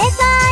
れそう